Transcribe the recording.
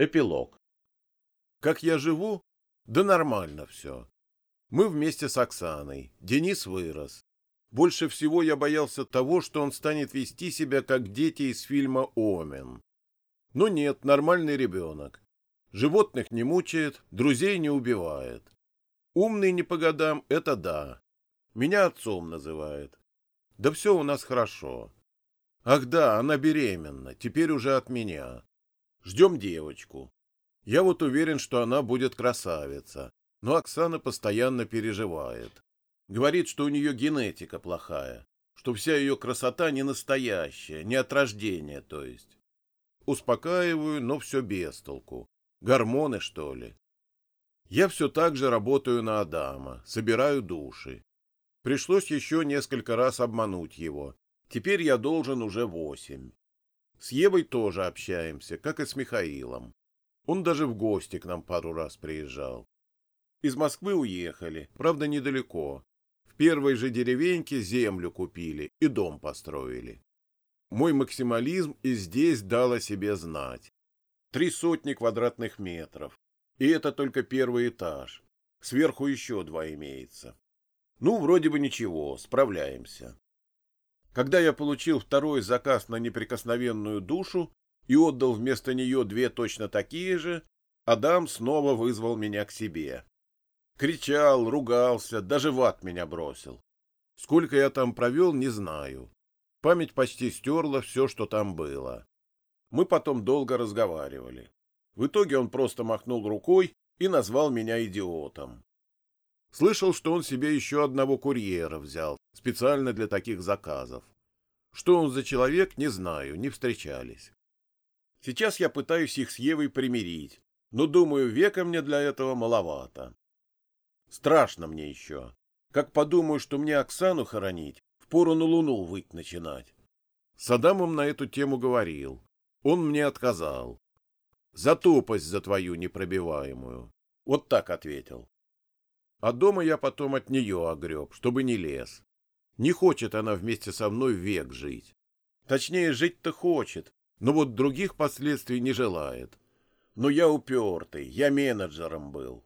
Эпилог. Как я живу? Да нормально все. Мы вместе с Оксаной. Денис вырос. Больше всего я боялся того, что он станет вести себя, как дети из фильма «Омен». Но нет, нормальный ребенок. Животных не мучает, друзей не убивает. Умный не по годам — это да. Меня отцом называет. Да все у нас хорошо. Ах да, она беременна, теперь уже от меня. Ждем девочку. Я вот уверен, что она будет красавица, но Оксана постоянно переживает. Говорит, что у нее генетика плохая, что вся ее красота не настоящая, не от рождения, то есть. Успокаиваю, но все без толку. Гормоны, что ли? Я все так же работаю на Адама, собираю души. Пришлось еще несколько раз обмануть его. Теперь я должен уже восемь. С Евой тоже общаемся, как и с Михаилом. Он даже в гости к нам пару раз приезжал. Из Москвы уехали, правда, недалеко. В первой же деревеньке землю купили и дом построили. Мой максимализм и здесь дал о себе знать. Три сотни квадратных метров. И это только первый этаж. Сверху еще два имеется. Ну, вроде бы ничего, справляемся. Когда я получил второй заказ на неприкосновенную душу и отдал вместо нее две точно такие же, Адам снова вызвал меня к себе. Кричал, ругался, даже в ад меня бросил. Сколько я там провел, не знаю. Память почти стерла все, что там было. Мы потом долго разговаривали. В итоге он просто махнул рукой и назвал меня идиотом. Слышал, что он себе еще одного курьера взял, специально для таких заказов. Что он за человек, не знаю, не встречались. Сейчас я пытаюсь их с Евой примирить, но, думаю, века мне для этого маловато. Страшно мне еще. Как подумаю, что мне Оксану хоронить, впору на луну выть начинать. С Адамом на эту тему говорил. Он мне отказал. За тупость за твою непробиваемую. Вот так ответил. А дома я потом от нее огреб, чтобы не лез. Не хочет она вместе со мной век жить. Точнее, жить-то хочет, но вот других последствий не желает. Но я упертый, я менеджером был.